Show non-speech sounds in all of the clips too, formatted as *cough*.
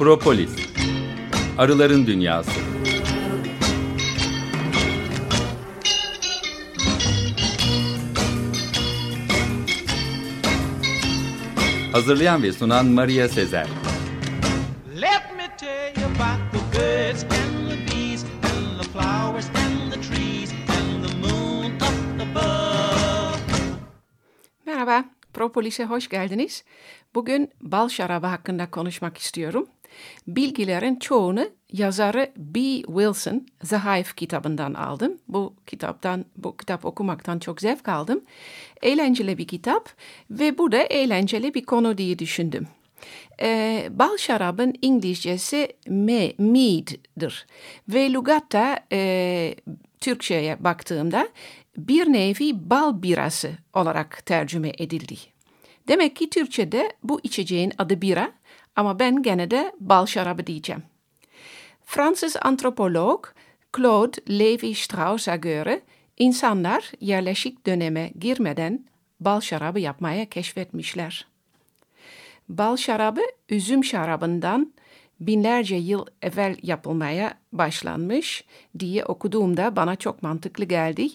Propolis Arıların Dünyası Hazırlayan ve sunan Maria Sezer Let me tell you about the birds and the bees and the flowers and the trees and the moon up above. Merhaba, Propolis'e hoş geldiniz. Bugün bal şarabı hakkında konuşmak istiyorum. Bilgilerin çoğunu yazarı B. Wilson The Hive kitabından aldım. Bu kitaptan bu kitap okumaktan çok zevk aldım. Eğlenceli bir kitap ve bu da eğlenceli bir konu diye düşündüm. Ee, bal şarabın İngilizcesi me, mead'dir ve lugatta e, Türkçe'ye baktığımda bir nevi bal birası olarak tercüme edildi. Demek ki Türkçe'de bu içeceğin adı bira ama ben gene de bal şarabı diyeceğim. Fransız antropolog Claude Lévi-Strauss'a göre insanlar yerleşik döneme girmeden bal şarabı yapmaya keşfetmişler. Bal şarabı üzüm şarabından binlerce yıl evvel yapılmaya başlanmış diye okuduğumda bana çok mantıklı geldi.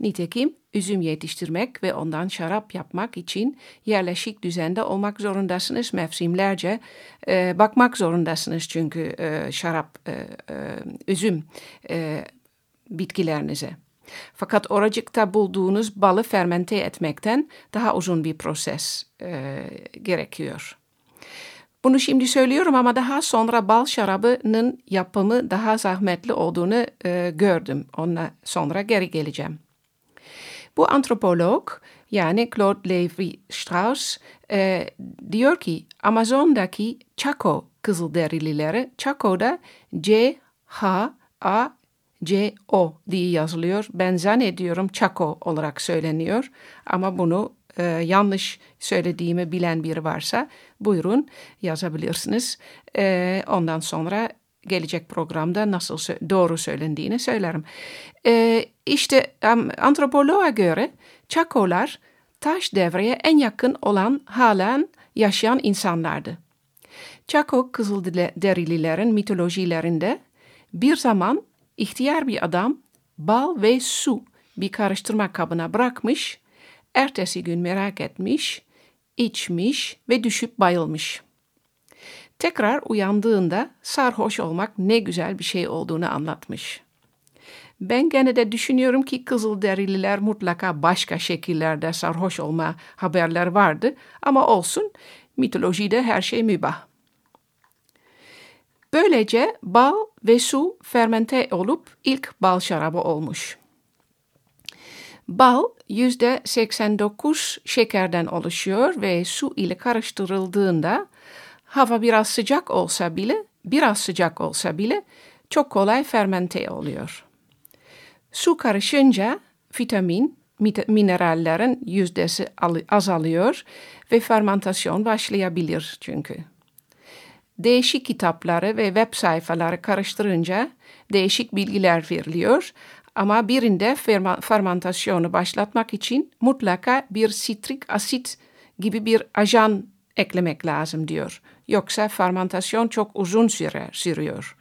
Nitekim üzüm yetiştirmek ve ondan şarap yapmak için yerleşik düzende olmak zorundasınız. Mevsimlerce e, bakmak zorundasınız çünkü e, şarap, e, e, üzüm e, bitkilerinize. Fakat oracıkta bulduğunuz balı fermente etmekten daha uzun bir proses e, gerekiyor. Bunu şimdi söylüyorum ama daha sonra bal şarabının yapımı daha zahmetli olduğunu e, gördüm. Ona sonra geri geleceğim. Bu antropolog yani Claude Lévi-Strauss e, diyor ki Amazon'daki Chaco Kızılderilileri Chaco'da C, H, A, C, O diye yazılıyor. Ben zannediyorum Chaco olarak söyleniyor ama bunu e, yanlış söylediğimi bilen biri varsa buyurun yazabilirsiniz. E, ondan sonra gelecek programda nasıl doğru söylendiğini söylerim. E, işte antropoloğa göre Çakolar taş devreye en yakın olan halen yaşayan insanlardı. Çako Kızılderililerin mitolojilerinde bir zaman ihtiyar bir adam bal ve su bir karıştırma kabına bırakmış, ertesi gün merak etmiş, içmiş ve düşüp bayılmış. Tekrar uyandığında sarhoş olmak ne güzel bir şey olduğunu anlatmış. Ben gene de düşünüyorum ki Kızılderililer mutlaka başka şekillerde sarhoş olma haberler vardı ama olsun mitolojide her şey mübah. Böylece bal ve su fermente olup ilk bal şarabı olmuş. Bal yüzde 89 şekerden oluşuyor ve su ile karıştırıldığında hava biraz sıcak olsa bile, biraz sıcak olsa bile çok kolay fermente oluyor. Su karışınca vitamin, minerallerin yüzdesi azalıyor ve fermentasyon başlayabilir çünkü. Değişik kitapları ve web sayfaları karıştırınca değişik bilgiler veriliyor ama birinde fermentasyonu başlatmak için mutlaka bir sitrik asit gibi bir ajan eklemek lazım diyor. Yoksa fermentasyon çok uzun süre sürüyor.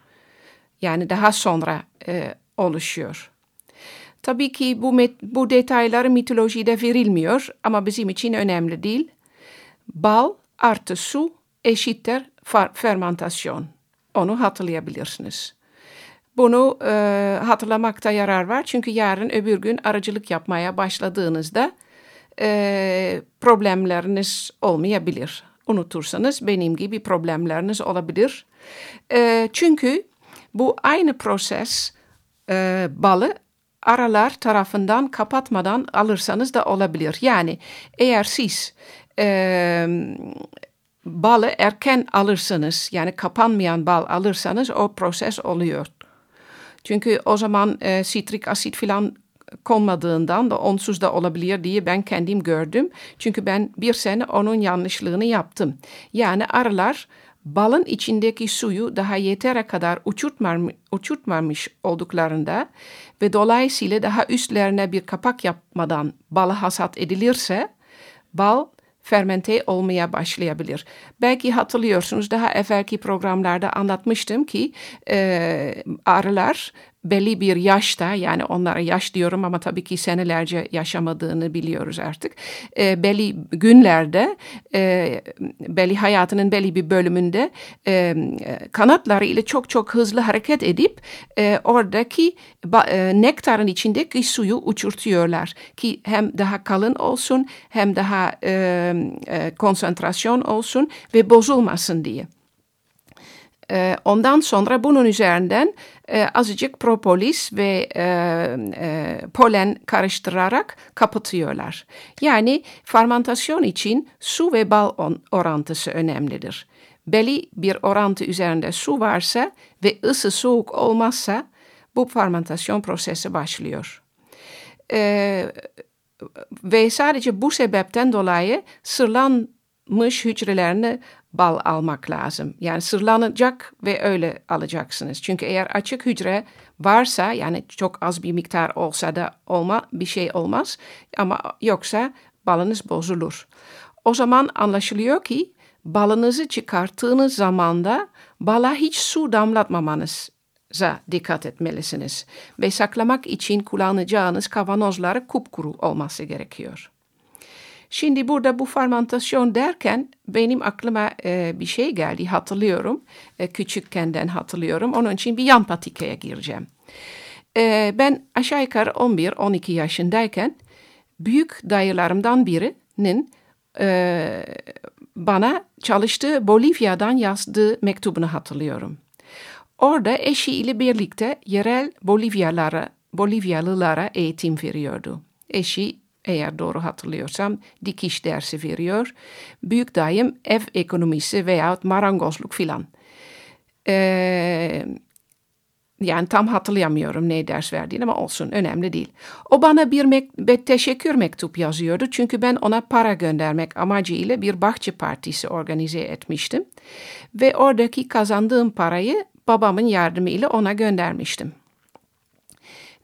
Yani daha sonra e, oluşuyor. Tabii ki bu, bu detaylar mitolojide verilmiyor ama bizim için önemli değil. Bal artı su eşittir fermentasyon. Onu hatırlayabilirsiniz. Bunu e, hatırlamakta yarar var çünkü yarın öbür gün aracılık yapmaya başladığınızda e, problemleriniz olmayabilir. Unutursanız benim gibi problemleriniz olabilir. E, çünkü bu aynı proses e, balı aralar tarafından kapatmadan alırsanız da olabilir. Yani eğer siz e, balı erken alırsanız yani kapanmayan bal alırsanız o proses oluyor. Çünkü o zaman e, sitrik asit filan konmadığından da onsuz da olabilir diye ben kendim gördüm. Çünkü ben bir sene onun yanlışlığını yaptım. Yani arılar balın içindeki suyu daha yetere kadar uçurtmamış, olduklarında ve dolayısıyla daha üstlerine bir kapak yapmadan balı hasat edilirse bal fermente olmaya başlayabilir. Belki hatırlıyorsunuz daha evvelki programlarda anlatmıştım ki e, arılar belli bir yaşta yani onlara yaş diyorum ama tabii ki senelerce yaşamadığını biliyoruz artık. E, belli günlerde e, belli hayatının belli bir bölümünde e, kanatları ile çok çok hızlı hareket edip e, oradaki e, nektarın içindeki suyu uçurtuyorlar ki hem daha kalın olsun hem daha e, e, konsantrasyon olsun ve bozulmasın diye. E, ondan sonra bunun üzerinden e, azıcık propolis ve e, e, polen karıştırarak kapatıyorlar. Yani fermentasyon için su ve bal orantısı önemlidir. Belli bir orantı üzerinde su varsa ve ısı soğuk olmazsa bu fermentasyon prosesi başlıyor. E, ve sadece bu sebepten dolayı sırlanmış hücrelerini bal almak lazım. Yani sırlanacak ve öyle alacaksınız. Çünkü eğer açık hücre varsa yani çok az bir miktar olsa da olma bir şey olmaz ama yoksa balınız bozulur. O zaman anlaşılıyor ki balınızı çıkarttığınız zamanda bala hiç su damlatmamanıza dikkat etmelisiniz ve saklamak için kullanacağınız kavanozları kupkuru olması gerekiyor. Şimdi burada bu fermentasyon derken benim aklıma e, bir şey geldi hatırlıyorum. E, küçükkenden hatırlıyorum. Onun için bir yan patikaya gireceğim. E, ben aşağı yukarı 11-12 yaşındayken büyük dayılarımdan birinin e, bana çalıştığı Bolivya'dan yazdığı mektubunu hatırlıyorum. Orada eşiyle birlikte yerel Bolivyalara, Bolivyalılara eğitim veriyordu. Eşi eğer doğru hatırlıyorsam dikiş dersi veriyor. Büyük dayım ev ekonomisi veya marangozluk filan. Ee, yani tam hatırlayamıyorum ne ders verdiğini ama olsun önemli değil. O bana bir, bir teşekkür mektup yazıyordu çünkü ben ona para göndermek amacıyla bir bahçe partisi organize etmiştim. Ve oradaki kazandığım parayı babamın yardımıyla ona göndermiştim.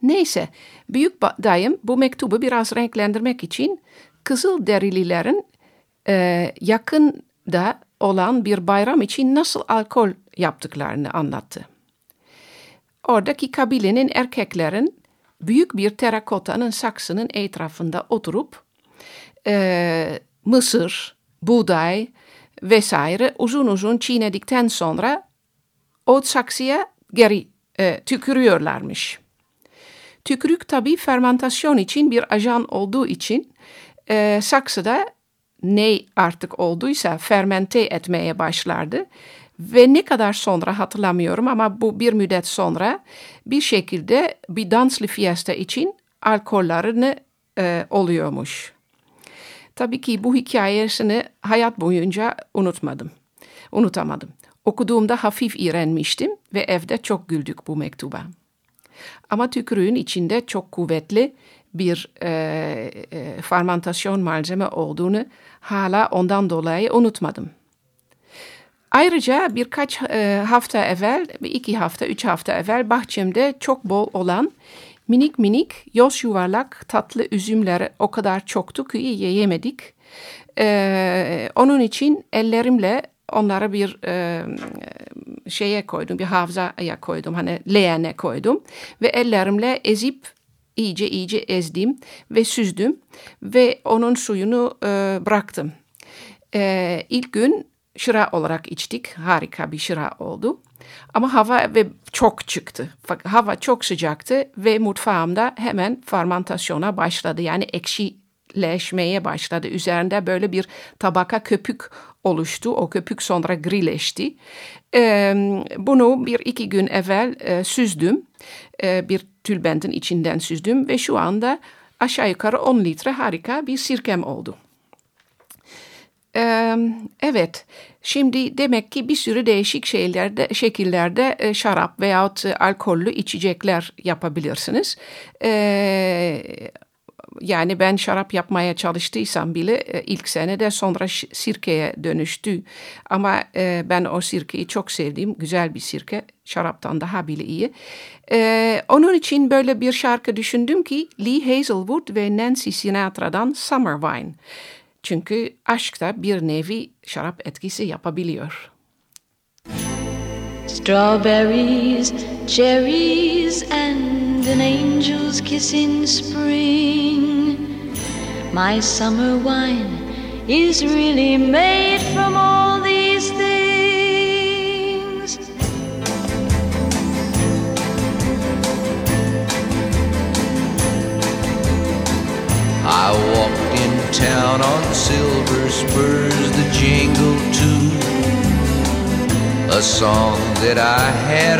Neyse büyük dayım bu mektubu biraz renklendirmek için Kızıl Derililerin e, yakında olan bir bayram için nasıl alkol yaptıklarını anlattı. Oradaki kabilenin erkeklerin büyük bir terakotanın saksının etrafında oturup e, mısır, buğday vesaire uzun uzun çiğnedikten sonra o saksıya geri e, tükürüyorlarmış. Tükürük tabi fermentasyon için bir ajan olduğu için e, saksıda ne artık olduysa fermente etmeye başlardı. Ve ne kadar sonra hatırlamıyorum ama bu bir müddet sonra bir şekilde bir danslı fiesta için alkollerini e, oluyormuş. Tabii ki bu hikayesini hayat boyunca unutmadım. Unutamadım. Okuduğumda hafif iğrenmiştim ve evde çok güldük bu mektuba. Ama tükürüğün içinde çok kuvvetli bir e, e, fermentasyon malzeme olduğunu hala ondan dolayı unutmadım. Ayrıca birkaç e, hafta evvel, iki hafta, üç hafta evvel bahçemde çok bol olan minik minik yoz yuvarlak tatlı üzümler o kadar çoktu ki yiyemedik. E, onun için ellerimle onlara bir e, şeye koydum, bir hafızaya koydum, hani leğene koydum ve ellerimle ezip iyice iyice ezdim ve süzdüm ve onun suyunu e, bıraktım. E, ilk gün şıra olarak içtik, harika bir şıra oldu. Ama hava ve çok çıktı. Hava çok sıcaktı ve mutfağımda hemen fermentasyona başladı. Yani ekşileşmeye başladı. Üzerinde böyle bir tabaka köpük oluştu. O köpük sonra grileşti. Bunu bir iki gün evvel süzdüm. E, bir tülbentin içinden süzdüm ve şu anda aşağı yukarı 10 litre harika bir sirkem oldu. Evet, şimdi demek ki bir sürü değişik şeylerde, şekillerde şarap veyahut e, alkollü içecekler yapabilirsiniz. Yani ben şarap yapmaya çalıştıysam bile e, ilk senede sonra sirkeye dönüştü. Ama e, ben o sirkeyi çok sevdim. Güzel bir sirke. Şaraptan daha bile iyi. E, onun için böyle bir şarkı düşündüm ki Lee Hazelwood ve Nancy Sinatra'dan Summer Wine. Çünkü aşk da bir nevi şarap etkisi yapabiliyor. Strawberries, cherries, and an angel's kiss in spring. My summer wine is really made from all these things. I walked in town on silver spurs, the jingle too. A song that I had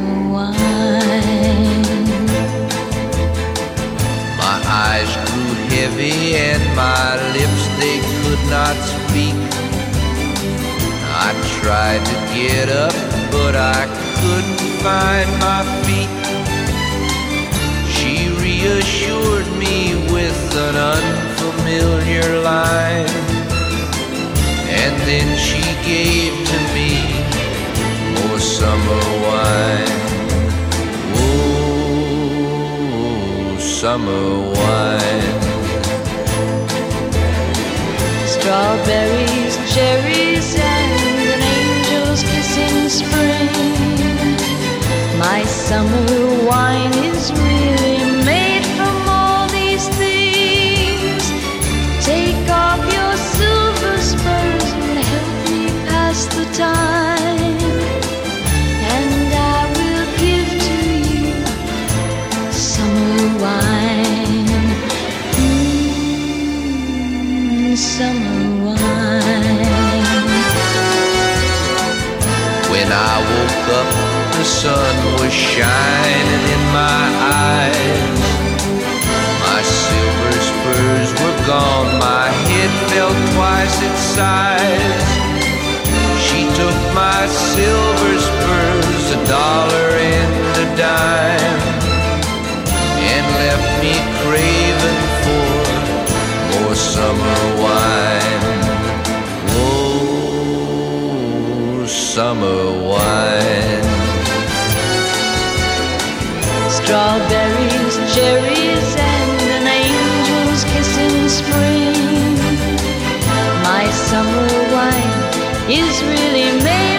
My eyes grew heavy and my lips they could not speak. I tried to get up, but I couldn't find my feet. She reassured me with an unfamiliar line, and then she gave to me more summer wine. Summer wine. Strawberries, cherries, and an angel's kiss in spring. My summer wine shining in my eyes. My silver spurs were gone, my head fell twice its size. She took my silver spurs, a dollar and a dime, and left me craving for more summer wine. Oh, summer wine. Strawberries, cherries, and an angel's kiss in spring. My summer wine is really made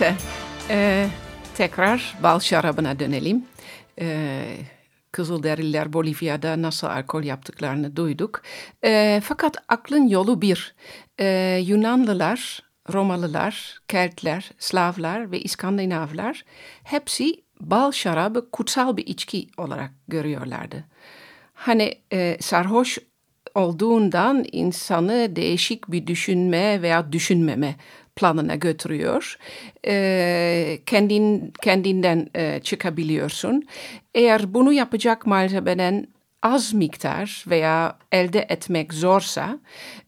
Neyse, e, tekrar bal şarabına dönelim. E, Kızılderililer Bolivya'da nasıl alkol yaptıklarını duyduk. E, fakat aklın yolu bir. E, Yunanlılar, Romalılar, Keltler, Slavlar ve İskandinavlar hepsi bal şarabı kutsal bir içki olarak görüyorlardı. Hani e, sarhoş olduğundan insanı değişik bir düşünme veya düşünmeme planına götürüyor. E, kendin, kendinden e, çıkabiliyorsun. Eğer bunu yapacak malzemeden az miktar veya elde etmek zorsa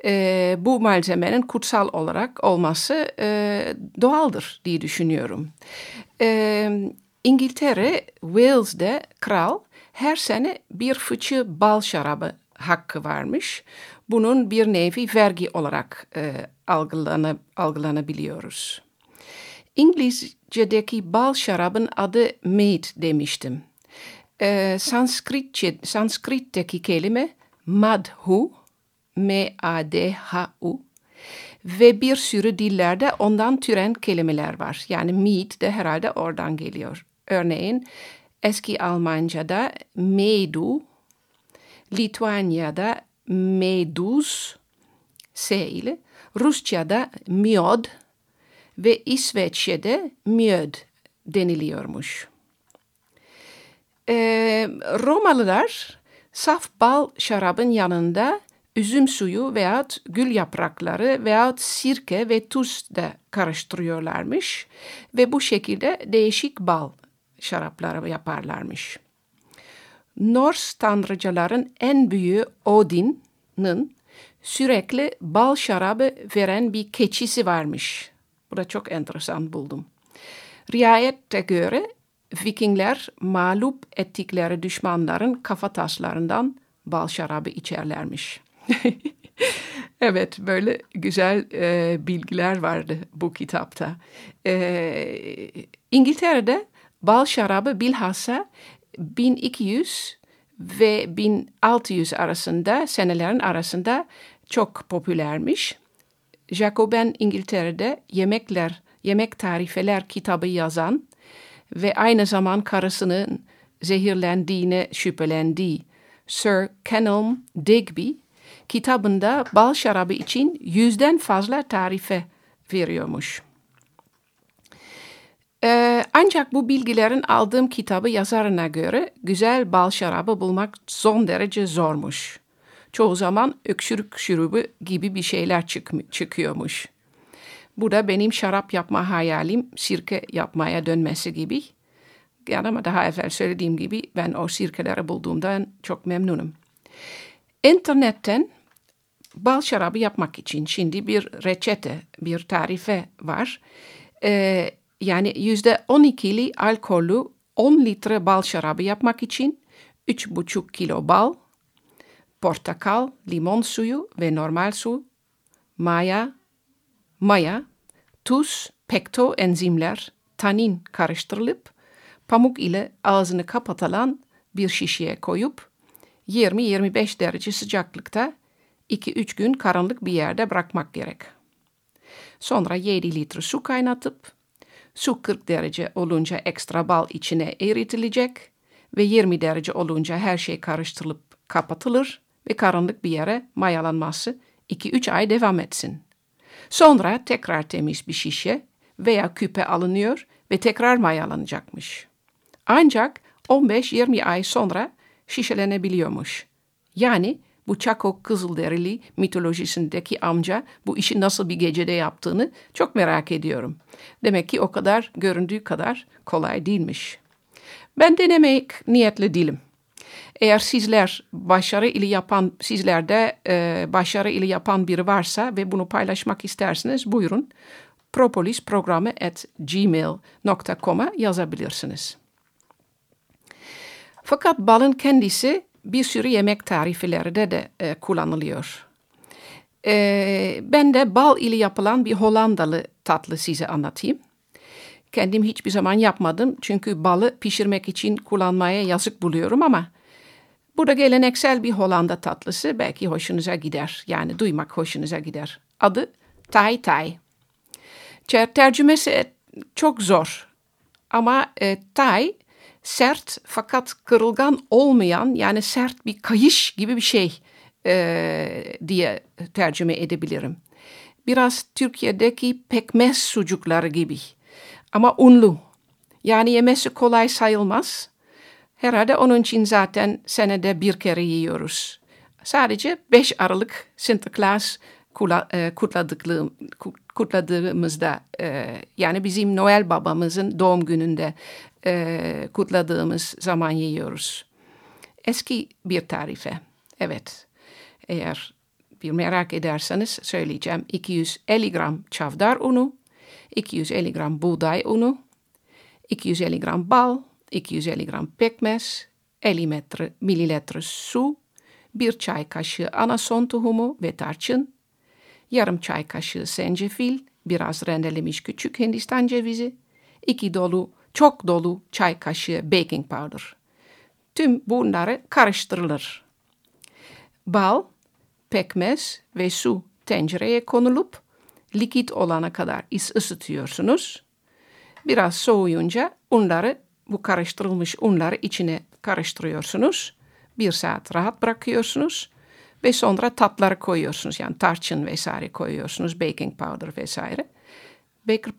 e, bu malzemenin kutsal olarak olması e, doğaldır diye düşünüyorum. Ee, İngiltere, Wales'de kral her sene bir fıçı bal şarabı hakkı varmış. Bunun bir nevi vergi olarak e, algılana, algılanabiliyoruz. İngilizce'deki bal şarabın adı mead demiştim. Ee, Sanskritçe, Sanskrit'teki kelime madhu, M-A-D-H-U ve bir sürü dillerde ondan türen kelimeler var. Yani mead de herhalde oradan geliyor. Örneğin eski Almanca'da medu, Litvanya'da meduz, S ile, Rusça'da miod ve İsveççe'de mjöd deniliyormuş. Ee, Romalılar saf bal şarabın yanında üzüm suyu veyahut gül yaprakları veyahut sirke ve tuz da karıştırıyorlarmış ve bu şekilde değişik bal şarapları yaparlarmış. Norse tanrıcıların en büyüğü Odin'in sürekli bal şarabı veren bir keçisi varmış. Bu da çok enteresan buldum. Rivayete göre Vikingler mağlup ettikleri düşmanların kafa taslarından bal şarabı içerlermiş. *laughs* evet böyle güzel e, bilgiler vardı bu kitapta. E, İngiltere'de bal şarabı bilhassa 1200 ve 1600 arasında senelerin arasında çok popülermiş. Jacobin İngiltere'de yemekler, yemek tarifeler kitabı yazan ve aynı zaman karısının zehirlendiğine şüphelendiği Sir Kenelm Digby kitabında bal şarabı için yüzden fazla tarife veriyormuş. Ee, ancak bu bilgilerin aldığım kitabı yazarına göre güzel bal şarabı bulmak son derece zormuş. Çoğu zaman öksürük şurubu gibi bir şeyler çık çıkıyormuş. Bu da benim şarap yapma hayalim sirke yapmaya dönmesi gibi. Yani ama daha evvel söylediğim gibi ben o sirkeleri bulduğumdan çok memnunum. İnternetten bal şarabı yapmak için şimdi bir reçete, bir tarife var. Ee, yani yüzde 12'li alkollü 10 litre bal şarabı yapmak için 3,5 kilo bal, portakal, limon suyu ve normal su, maya, maya, tuz, pekto enzimler, tanin karıştırılıp pamuk ile ağzını kapatılan bir şişeye koyup 20-25 derece sıcaklıkta 2-3 gün karanlık bir yerde bırakmak gerek. Sonra 7 litre su kaynatıp su 40 derece olunca ekstra bal içine eritilecek ve 20 derece olunca her şey karıştırılıp kapatılır ve karanlık bir yere mayalanması 2-3 ay devam etsin. Sonra tekrar temiz bir şişe veya küpe alınıyor ve tekrar mayalanacakmış. Ancak 15-20 ay sonra şişelenebiliyormuş. Yani bu Çako Kızılderili mitolojisindeki amca bu işi nasıl bir gecede yaptığını çok merak ediyorum. Demek ki o kadar göründüğü kadar kolay değilmiş. Ben denemek niyetli değilim. Eğer sizler başarı ile yapan, sizlerde e, başarı ile yapan biri varsa ve bunu paylaşmak isterseniz buyurun propolisprogramı at gmail.com'a yazabilirsiniz. Fakat balın kendisi bir sürü yemek tariflerde de e, kullanılıyor. E, ben de bal ile yapılan bir Hollandalı tatlı size anlatayım. Kendim hiçbir zaman yapmadım çünkü balı pişirmek için kullanmaya yazık buluyorum ama bu da geleneksel bir Hollanda tatlısı belki hoşunuza gider. Yani duymak hoşunuza gider. Adı Tay Tay. Tercümesi çok zor ama e, Tay sert fakat kırılgan olmayan yani sert bir kayış gibi bir şey e, diye tercüme edebilirim. Biraz Türkiye'deki pekmez sucukları gibi ama unlu. Yani yemesi kolay sayılmaz. Herhalde onun için zaten senede bir kere yiyoruz. Sadece 5 Aralık Sinterklaas e, kutladığımızda e, yani bizim Noel babamızın doğum gününde e, kutladığımız zaman yiyoruz. Eski bir tarife. Evet. Eğer bir merak ederseniz söyleyeceğim. 250 gram çavdar unu, 250 gram buğday unu, 250 gram bal, 250 gram pekmez, 50 metre, mililitre su, bir çay kaşığı anason tohumu ve tarçın, yarım çay kaşığı zencefil, biraz rendelemiş küçük hindistan cevizi, iki dolu, çok dolu çay kaşığı baking powder. Tüm bunları karıştırılır. Bal, pekmez ve su tencereye konulup likit olana kadar ısıtıyorsunuz. Biraz soğuyunca unları, bu karıştırılmış unları içine karıştırıyorsunuz. Bir saat rahat bırakıyorsunuz ve sonra tatları koyuyorsunuz. Yani tarçın vesaire koyuyorsunuz, baking powder vesaire.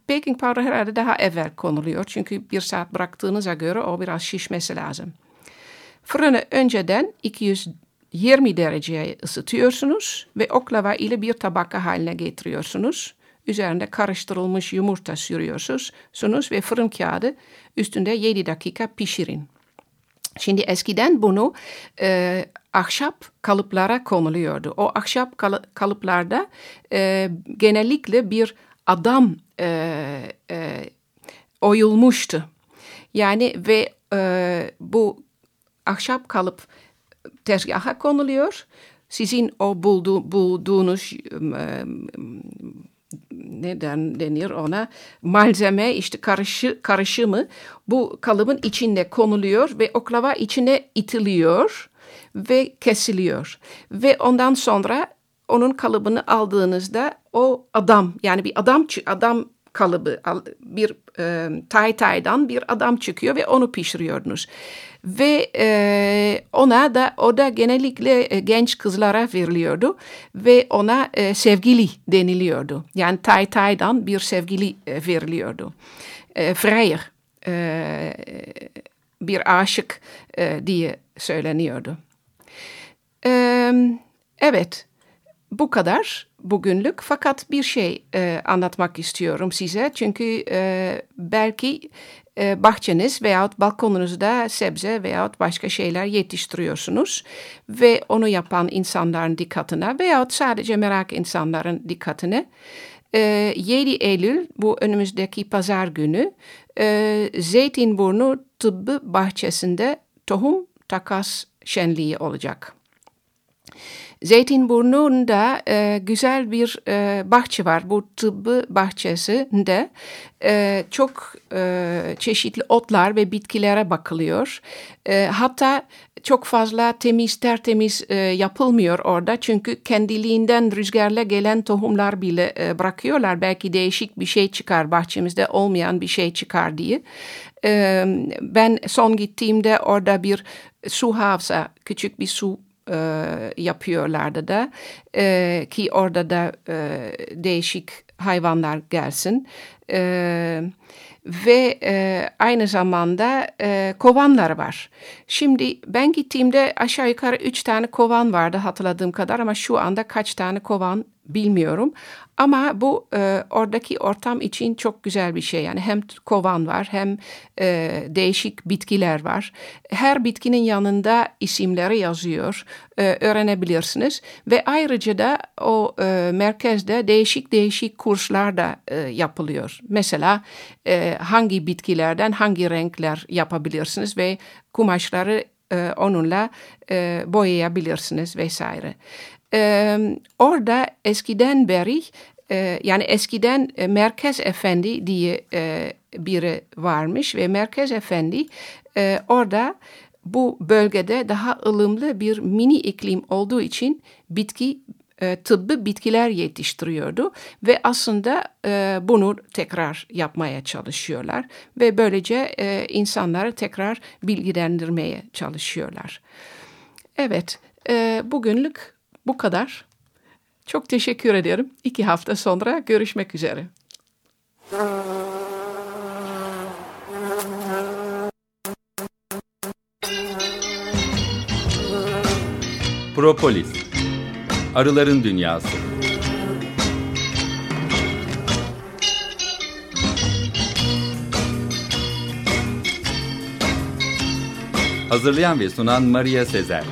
Baking powder herhalde daha evvel konuluyor. Çünkü bir saat bıraktığınıza göre o biraz şişmesi lazım. Fırını önceden 220 dereceye ısıtıyorsunuz ve oklava ile bir tabaka haline getiriyorsunuz. Üzerinde karıştırılmış yumurta sürüyorsunuz ve fırın kağıdı üstünde 7 dakika pişirin. Şimdi eskiden bunu e, ahşap kalıplara konuluyordu. O ahşap kalıplarda e, genellikle bir adam e, e, oyulmuştu. Yani ve e, bu ahşap kalıp tezgaha konuluyor. Sizin o buldu, bulduğunuz e, neden denir ona malzeme işte karışı, karışımı bu kalıbın içinde konuluyor ve oklava içine itiliyor ve kesiliyor. Ve ondan sonra onun kalıbını aldığınızda o adam yani bir adam adam kalıbı bir e, tay taydan bir adam çıkıyor ve onu pişiriyordunuz. Ve e, ona da o da genellikle e, genç kızlara veriliyordu ve ona e, sevgili deniliyordu. Yani tay taydan bir sevgili e, veriliyordu. E, vrijer e, bir aşık e, diye söyleniyordu. E, evet bu kadar bugünlük fakat bir şey e, anlatmak istiyorum size. Çünkü e, belki e, bahçeniz veyahut balkonunuzda sebze veyahut başka şeyler yetiştiriyorsunuz ve onu yapan insanların dikkatine veyahut sadece merak insanların dikkatine e, 7 Eylül bu önümüzdeki pazar günü e, Zeytinburnu Tıbbı Bahçesi'nde tohum takas şenliği olacak. Zeytinburnu'nda e, güzel bir e, bahçe var. Bu tıbbı bahçesinde e, çok e, çeşitli otlar ve bitkilere bakılıyor. E, hatta çok fazla temiz tertemiz e, yapılmıyor orada. Çünkü kendiliğinden rüzgarla gelen tohumlar bile e, bırakıyorlar. Belki değişik bir şey çıkar bahçemizde olmayan bir şey çıkar diye. E, ben son gittiğimde orada bir su havza, küçük bir su e, yapıyorlardı da e, ki orada da e, değişik hayvanlar gelsin. E, ve e, aynı zamanda e, kovanlar var. Şimdi ben gittiğimde aşağı yukarı üç tane kovan vardı hatırladığım kadar ama şu anda kaç tane kovan bilmiyorum. Ama bu e, oradaki ortam için çok güzel bir şey. Yani hem kovan var hem e, değişik bitkiler var. Her bitkinin yanında isimleri yazıyor. E, öğrenebilirsiniz. Ve ayrıca da o e, merkezde değişik değişik kurslar da e, yapılıyor. Mesela e, hangi bitkilerden hangi renkler yapabilirsiniz ve kumaşları e, onunla e, boyayabilirsiniz vesaire. E, orada eskiden beri e, yani eskiden e, Merkez Efendi diye e, biri varmış ve Merkez Efendi orada bu bölgede daha ılımlı bir mini iklim olduğu için bitki tıbbı bitkiler yetiştiriyordu ve aslında bunu tekrar yapmaya çalışıyorlar ve böylece e, insanları tekrar bilgilendirmeye çalışıyorlar. Evet, bugünlük bu kadar. Çok teşekkür ederim. İki hafta sonra görüşmek üzere. Propolis Arıların Dünyası Hazırlayan ve sunan Maria Sezer